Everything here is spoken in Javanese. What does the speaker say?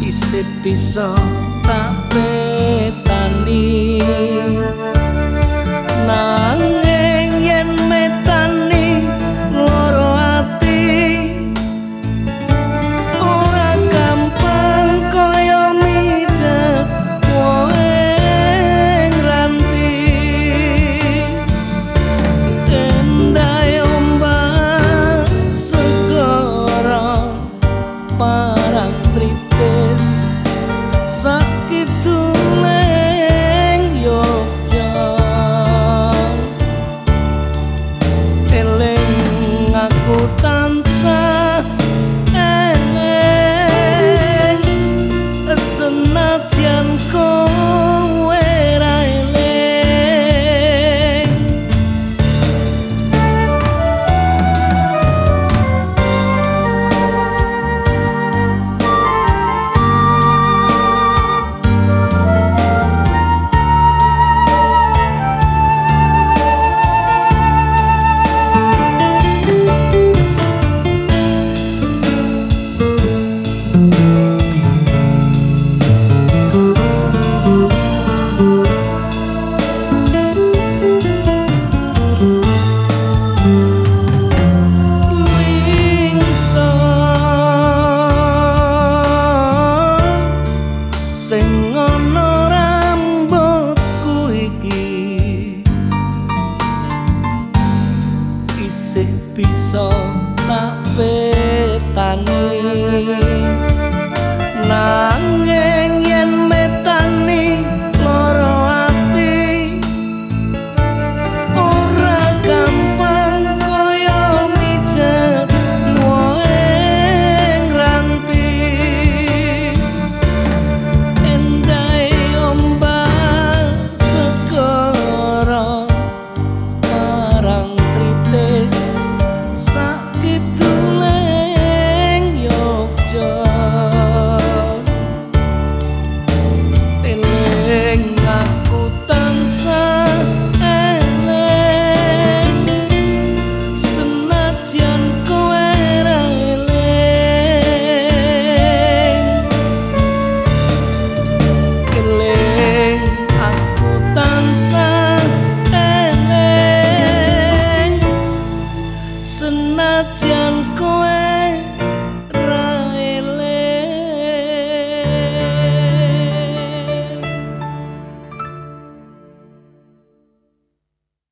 isih bisa tak petani parang tripes tak petani